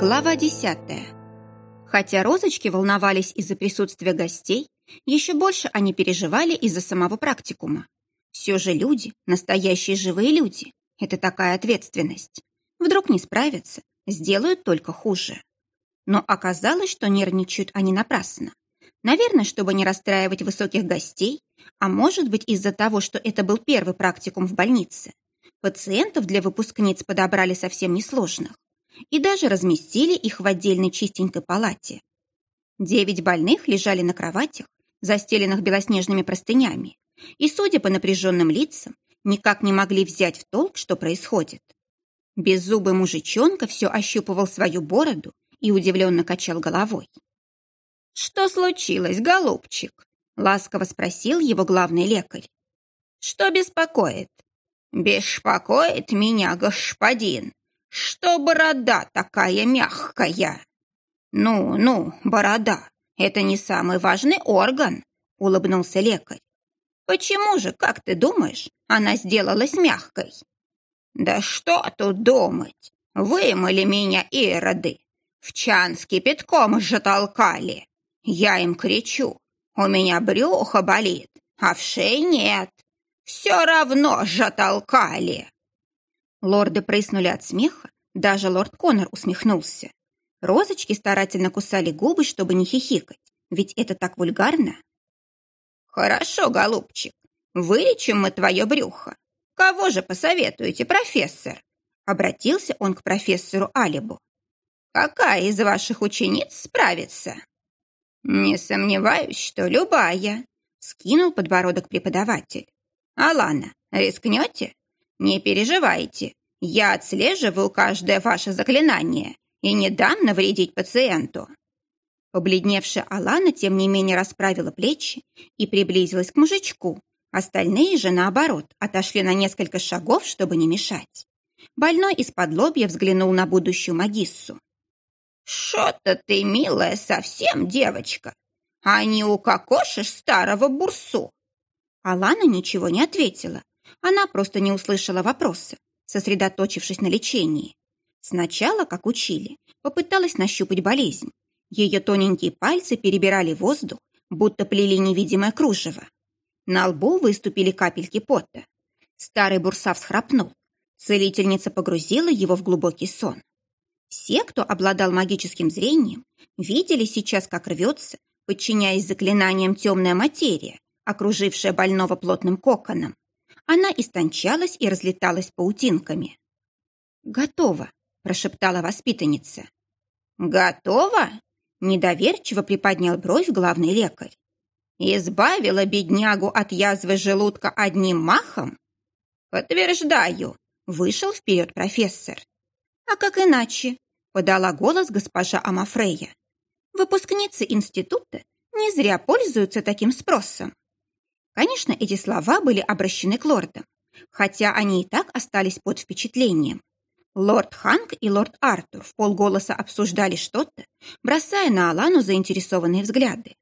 Глава десятая. Хотя розочки волновались из-за присутствия гостей, еще больше они переживали из-за самого практикума. Все же люди, настоящие живые люди, это такая ответственность. Вдруг не справятся, сделают только хуже. Но оказалось, что нервничают они напрасно. Наверное, чтобы не расстраивать высоких гостей, а может быть из-за того, что это был первый практикум в больнице. Пациентов для выпускниц подобрали совсем несложных и даже разместили их в отдельной чистенькой палате. Девять больных лежали на кроватях, застеленных белоснежными простынями, и, судя по напряженным лицам, никак не могли взять в толк, что происходит. Беззубый мужичонка все ощупывал свою бороду и удивленно качал головой. «Что случилось, голубчик?» — ласково спросил его главный лекарь. «Что беспокоит?» «Беспокоит меня господин, что борода такая мягкая». «Ну, ну, борода, это не самый важный орган», — улыбнулся лекарь. «Почему же, как ты думаешь, она сделалась мягкой?» «Да что тут думать? Вымыли меня ироды, в чан с кипятком же толкали. Я им кричу, у меня брюхо болит, а в шее нет. Все равно же толкали. Лорды прыснули от смеха, даже лорд Коннор усмехнулся. Розочки старательно кусали губы, чтобы не хихикать, ведь это так вульгарно. «Хорошо, голубчик, вылечим мы твое брюхо. Кого же посоветуете, профессор?» Обратился он к профессору Алибу. «Какая из ваших учениц справится?» «Не сомневаюсь, что любая», — скинул подбородок преподаватель. «Алана, рискнете? Не переживайте, я отслеживаю каждое ваше заклинание и не дам навредить пациенту». Побледневшая Алана, тем не менее, расправила плечи и приблизилась к мужичку. Остальные же, наоборот, отошли на несколько шагов, чтобы не мешать. Больной из-под лобья взглянул на будущую магиссу. «Шо-то ты, милая, совсем девочка, а не укокошишь старого бурсу!» Алана ничего не ответила. Она просто не услышала вопроса, сосредоточившись на лечении. Сначала, как учили, попыталась нащупать болезнь. Ее тоненькие пальцы перебирали воздух, будто плели невидимое кружево. На лбу выступили капельки пота. Старый бурса всхрапнул. Целительница погрузила его в глубокий сон. Все, кто обладал магическим зрением, видели сейчас, как рвется, подчиняясь заклинаниям темная материя, окружившая больного плотным коконом. Она истончалась и разлеталась паутинками. «Готово», – прошептала воспитанница. «Готово?» – недоверчиво приподнял бровь главный лекарь. «Избавила беднягу от язвы желудка одним махом?» «Подтверждаю», – вышел вперед профессор. «А как иначе?» – подала голос госпожа Амафрея. «Выпускницы института не зря пользуются таким спросом». Конечно, эти слова были обращены к лордам, хотя они и так остались под впечатлением. Лорд Ханк и лорд Артур в полголоса обсуждали что-то, бросая на Алану заинтересованные взгляды.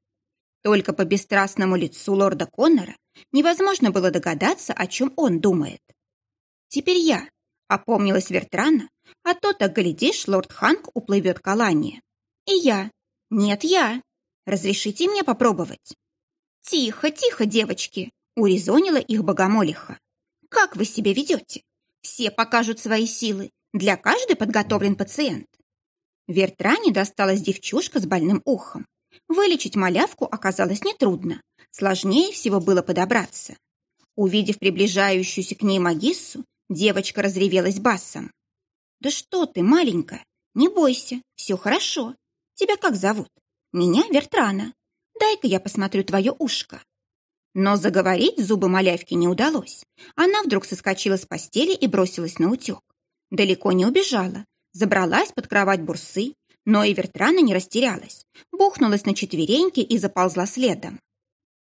Только по бесстрастному лицу лорда Коннора невозможно было догадаться, о чем он думает. «Теперь я», — опомнилась Вертрана, а то так, глядишь, лорд Ханк уплывет к Алане. И я. Нет, я. Разрешите мне попробовать? Тихо, тихо, девочки, урезонила их богомолиха. Как вы себя ведете? Все покажут свои силы. Для каждой подготовлен пациент. Вертране досталась девчушка с больным ухом. Вылечить малявку оказалось нетрудно. Сложнее всего было подобраться. Увидев приближающуюся к ней магиссу, девочка разревелась басом. «Да что ты, маленькая, не бойся, все хорошо. Тебя как зовут? Меня Вертрана. Дай-ка я посмотрю твое ушко». Но заговорить зубы малявки не удалось. Она вдруг соскочила с постели и бросилась на утек. Далеко не убежала, забралась под кровать бурсы, но и Вертрана не растерялась, бухнулась на четвереньки и заползла следом.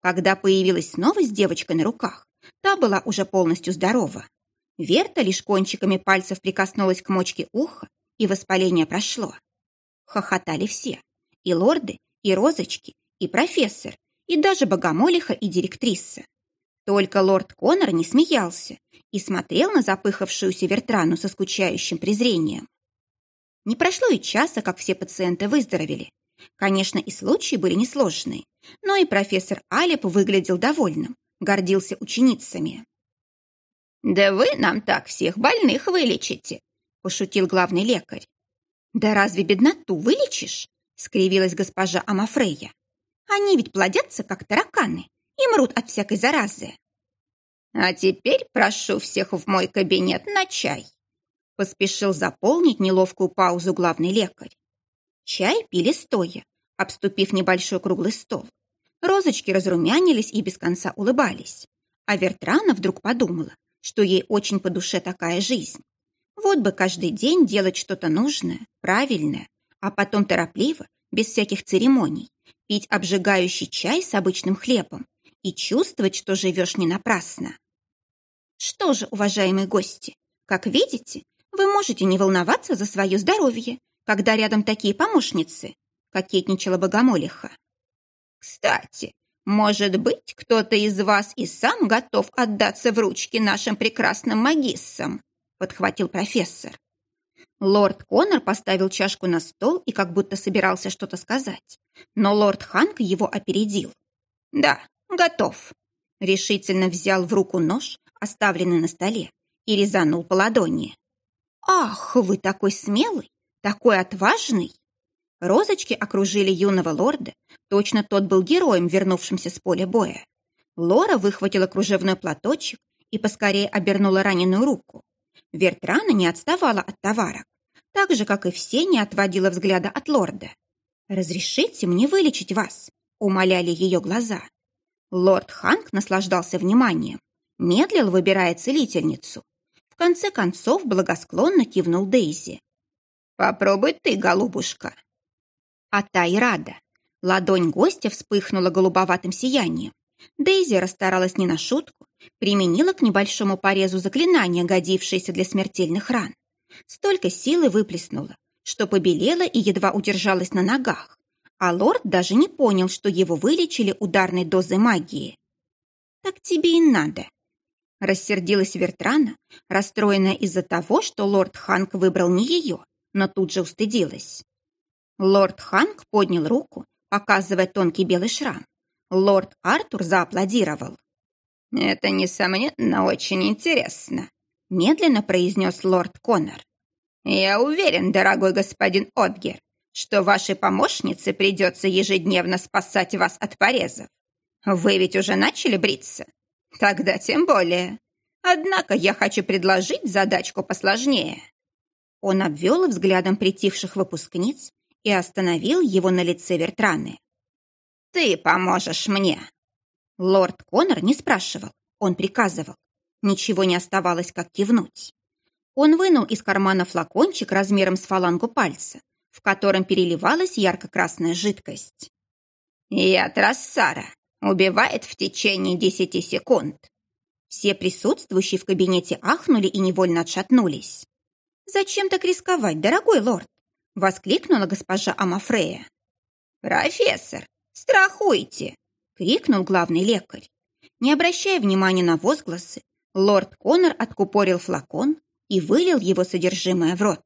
Когда появилась снова с девочкой на руках, та была уже полностью здорова. Верта лишь кончиками пальцев прикоснулась к мочке уха, и воспаление прошло. Хохотали все. И лорды, и розочки, и профессор, и даже богомолиха и директриса. Только лорд Коннор не смеялся и смотрел на запыхавшуюся Вертрану со скучающим презрением. Не прошло и часа, как все пациенты выздоровели. Конечно, и случаи были несложные, но и профессор Алеп выглядел довольным, гордился ученицами. «Да вы нам так всех больных вылечите», – пошутил главный лекарь. «Да разве бедноту вылечишь?» – скривилась госпожа Амафрея. «Они ведь плодятся, как тараканы, и мрут от всякой заразы». «А теперь прошу всех в мой кабинет на чай», – поспешил заполнить неловкую паузу главный лекарь. Чай пили стоя, обступив небольшой круглый стол. Розочки разрумянились и без конца улыбались. А Вертрана вдруг подумала, что ей очень по душе такая жизнь. Вот бы каждый день делать что-то нужное, правильное, а потом торопливо, без всяких церемоний, пить обжигающий чай с обычным хлебом и чувствовать, что живешь не напрасно. Что же, уважаемые гости, как видите, вы можете не волноваться за свое здоровье, когда рядом такие помощницы, кокетничала богомолиха. Кстати, может быть, кто-то из вас и сам готов отдаться в ручки нашим прекрасным магиссам?» — подхватил профессор. Лорд Коннор поставил чашку на стол и как будто собирался что-то сказать. Но лорд Ханк его опередил. «Да, готов». Решительно взял в руку нож, оставленный на столе, и резанул по ладони. «Ах, вы такой смелый, такой отважный!» Розочки окружили юного лорда, точно тот был героем, вернувшимся с поля боя. Лора выхватила кружевной платочек и поскорее обернула раненую руку. Вертрана не отставала от товарок, так же, как и все, не отводила взгляда от лорда. «Разрешите мне вылечить вас», — умоляли ее глаза. Лорд Ханк наслаждался вниманием, медлил, выбирая целительницу. В конце концов благосклонно кивнул Дейзи. «Попробуй ты, голубушка», а та и рада. Ладонь гостя вспыхнула голубоватым сиянием. Дейзи расстаралась не на шутку, применила к небольшому порезу заклинание, годившееся для смертельных ран. Столько силы выплеснула, что побелела и едва удержалась на ногах, а лорд даже не понял, что его вылечили ударной дозой магии. «Так тебе и надо», — рассердилась Вертрана, расстроенная из-за того, что лорд Ханк выбрал не ее, но тут же устыдилась. Лорд Ханк поднял руку, показывая тонкий белый шрам. Лорд Артур зааплодировал. «Это, несомненно, очень интересно», — медленно произнес лорд Коннор. «Я уверен, дорогой господин Отгер, что вашей помощнице придется ежедневно спасать вас от порезов. Вы ведь уже начали бриться? Тогда тем более. Однако я хочу предложить задачку посложнее». Он обвел взглядом притихших выпускниц и остановил его на лице Вертраны. «Ты поможешь мне!» Лорд Коннор не спрашивал, он приказывал. Ничего не оставалось, как кивнуть. Он вынул из кармана флакончик размером с фалангу пальца, в котором переливалась ярко-красная жидкость. «Яд Рассара убивает в течение десяти секунд». Все присутствующие в кабинете ахнули и невольно отшатнулись. «Зачем так рисковать, дорогой лорд? — воскликнула госпожа Амафрея. «Профессор, страхуйте!» — крикнул главный лекарь. Не обращая внимания на возгласы, лорд Коннор откупорил флакон и вылил его содержимое в рот.